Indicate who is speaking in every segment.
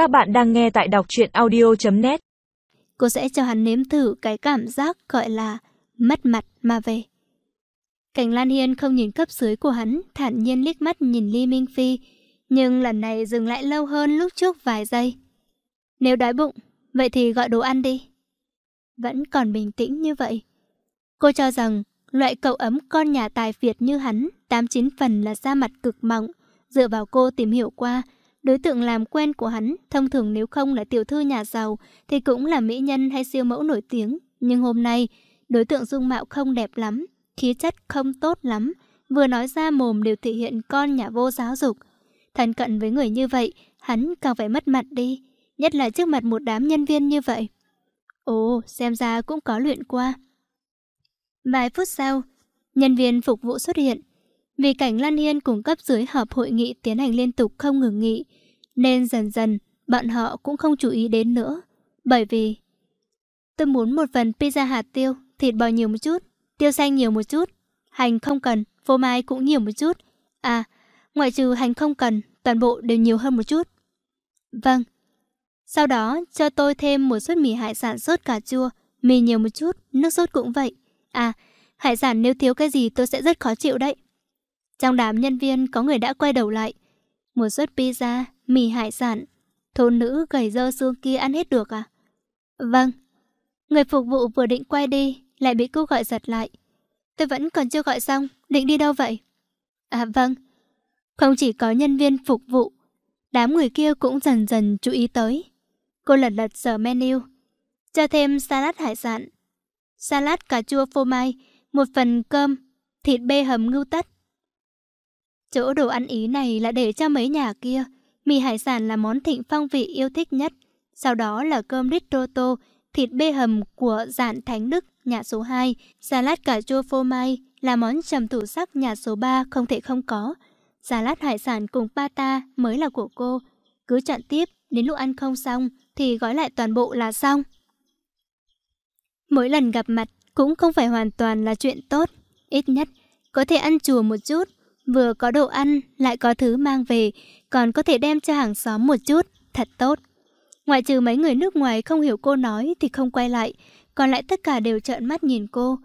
Speaker 1: Các bạn đang nghe tại đọc truyện audio.net
Speaker 2: Cô sẽ cho hắn nếm thử cái cảm giác gọi là mất mặt mà về. Cảnh Lan Hiên không nhìn cấp dưới của hắn, thản nhiên liếc mắt nhìn Ly Minh Phi, nhưng lần này dừng lại lâu hơn lúc trước vài giây. Nếu đói bụng, vậy thì gọi đồ ăn đi. Vẫn còn bình tĩnh như vậy. Cô cho rằng loại cậu ấm con nhà tài Việt như hắn, tám chín phần là da mặt cực mỏng. Dựa vào cô tìm hiểu qua, đối tượng làm quen của hắn, thông thường nếu không là tiểu thư nhà giàu, thì cũng là mỹ nhân hay siêu mẫu nổi tiếng. Nhưng hôm nay, đối tượng dung mạo không đẹp lắm, khí chất không tốt lắm, vừa nói ra mồm đều thể hiện con nhà vô giáo dục. Thân cận với người như vậy, hắn càng phải mất mặt đi, nhất là trước mặt một đám nhân viên như vậy. Ồ, xem ra cũng có luyện qua. Vài phút sau, nhân viên phục vụ xuất hiện. Vì cảnh Lan Hiên cùng cấp dưới họp hội nghị tiến hành liên tục không ngừng nghỉ, nên dần dần bọn họ cũng không chú ý đến nữa. Bởi vì tôi muốn một phần pizza hạt tiêu, thịt bò nhiều một chút, tiêu xanh nhiều một chút, hành không cần, phô mai cũng nhiều một chút. À, ngoại trừ hành không cần, toàn bộ đều nhiều hơn một chút. Vâng. Sau đó cho tôi thêm một suất mì hải sản sốt cà chua, mì nhiều một chút, nước sốt cũng vậy. À, hải sản nếu thiếu cái gì tôi sẽ rất khó chịu đấy. Trong đám nhân viên có người đã quay đầu lại. Một suất pizza, mì hải sản. Thôn nữ gầy dơ xương kia ăn hết được à? Vâng. Người phục vụ vừa định quay đi, lại bị cô gọi giật lại. Tôi vẫn còn chưa gọi xong, định đi đâu vậy? À vâng. Không chỉ có nhân viên phục vụ, đám người kia cũng dần dần chú ý tới. Cô lật lật sở menu, cho thêm salad hải sản, salad cà chua phô mai, một phần cơm, thịt bê hầm ngưu tất. Chỗ đồ ăn Ý này là để cho mấy nhà kia. Mì hải sản là món thịnh phong vị yêu thích nhất. Sau đó là cơm risotto, thịt bê hầm của dạn Thánh Đức, nhà số 2. Salad cà chua phô mai là món trầm thủ sắc nhà số 3 không thể không có. Salad hải sản cùng pata mới là của cô. Cứ chọn tiếp, đến lúc ăn không xong thì gói lại toàn bộ là xong. Mỗi lần gặp mặt cũng không phải hoàn toàn là chuyện tốt. Ít nhất, có thể ăn chùa một chút, vừa có đồ ăn, lại có thứ mang về, còn có thể đem cho hàng xóm một chút, thật tốt. Ngoại trừ mấy người nước ngoài không hiểu cô nói thì không quay lại, còn lại tất cả đều trợn mắt nhìn cô.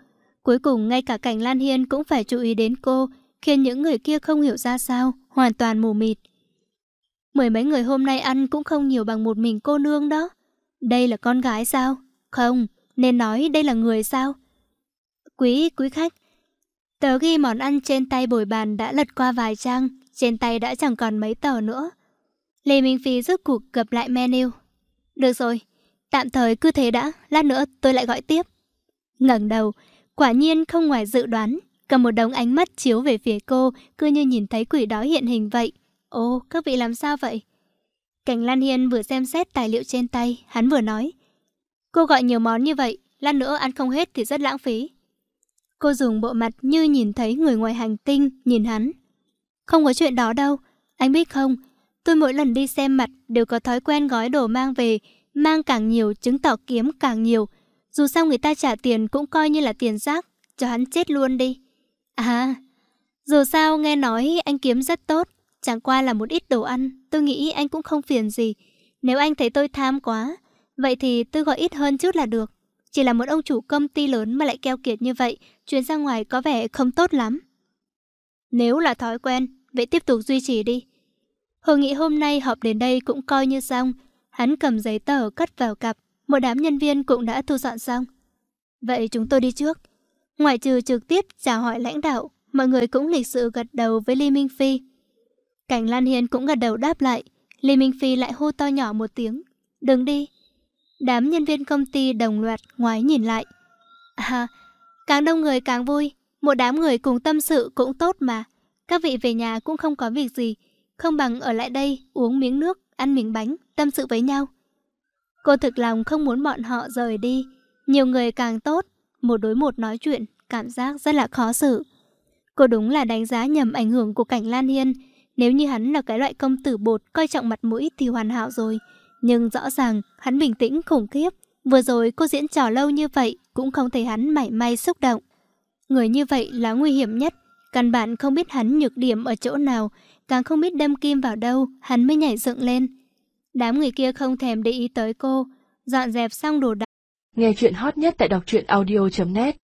Speaker 2: Cuối cùng ngay cả cảnh Lan Hiên cũng phải chú ý đến cô, khiến những người kia không hiểu ra sao, hoàn toàn mù mịt. Mười mấy người hôm nay ăn cũng không nhiều bằng một mình cô nương đó. Đây là con gái sao? Không, nên nói đây là người sao? Quý, quý khách, tớ ghi món ăn trên tay bồi bàn đã lật qua vài trang, trên tay đã chẳng còn mấy tờ nữa. Lê Minh Phi rút cuộc gặp lại menu. Được rồi, tạm thời cứ thế đã, lát nữa tôi lại gọi tiếp. ngẩng đầu, quả nhiên không ngoài dự đoán, cầm một đống ánh mắt chiếu về phía cô, cứ như nhìn thấy quỷ đó hiện hình vậy. Ồ, các vị làm sao vậy? Cảnh Lan Hiên vừa xem xét tài liệu trên tay, hắn vừa nói. Cô gọi nhiều món như vậy, lát nữa ăn không hết thì rất lãng phí. Cô dùng bộ mặt như nhìn thấy người ngoài hành tinh, nhìn hắn. Không có chuyện đó đâu, anh biết không, tôi mỗi lần đi xem mặt đều có thói quen gói đồ mang về, mang càng nhiều chứng tỏ kiếm càng nhiều. Dù sao người ta trả tiền cũng coi như là tiền rác, cho hắn chết luôn đi. À, dù sao nghe nói anh kiếm rất tốt, chẳng qua là một ít đồ ăn, tôi nghĩ anh cũng không phiền gì. Nếu anh thấy tôi tham quá, vậy thì tôi gọi ít hơn chút là được. Chỉ là một ông chủ công ty lớn mà lại keo kiệt như vậy, chuyến ra ngoài có vẻ không tốt lắm. Nếu là thói quen, vậy tiếp tục duy trì đi. Hội nghị hôm nay họp đến đây cũng coi như xong. Hắn cầm giấy tờ cất vào cặp, một đám nhân viên cũng đã thu dọn xong. Vậy chúng tôi đi trước. Ngoại trừ trực tiếp chào hỏi lãnh đạo, mọi người cũng lịch sự gật đầu với Lý Minh Phi. Cảnh Lan Hiên cũng gật đầu đáp lại. Lý Minh Phi lại hô to nhỏ một tiếng. Đừng đi. Đám nhân viên công ty đồng loạt ngoái nhìn lại. À, càng đông người càng vui. Một đám người cùng tâm sự cũng tốt mà. Các vị về nhà cũng không có việc gì. Không bằng ở lại đây uống miếng nước, ăn miếng bánh, tâm sự với nhau. Cô thực lòng không muốn bọn họ rời đi. Nhiều người càng tốt. Một đối một nói chuyện, cảm giác rất là khó xử. Cô đúng là đánh giá nhầm ảnh hưởng của cảnh Lan Hiên. Nếu như hắn là cái loại công tử bột coi trọng mặt mũi thì hoàn hảo rồi. Nhưng rõ ràng hắn bình tĩnh khủng khiếp. Vừa rồi cô diễn trò lâu như vậy cũng không thấy hắn mảy may xúc động. Người như vậy là nguy hiểm nhất. Căn bản không biết hắn nhược điểm ở chỗ nào, càng không biết đâm kim vào đâu, hắn mới nhảy dựng lên. Đám người kia không thèm để ý tới cô, dọn dẹp xong đồ đạc.
Speaker 1: Nghe chuyện hot nhất tại đọc truyện audio.net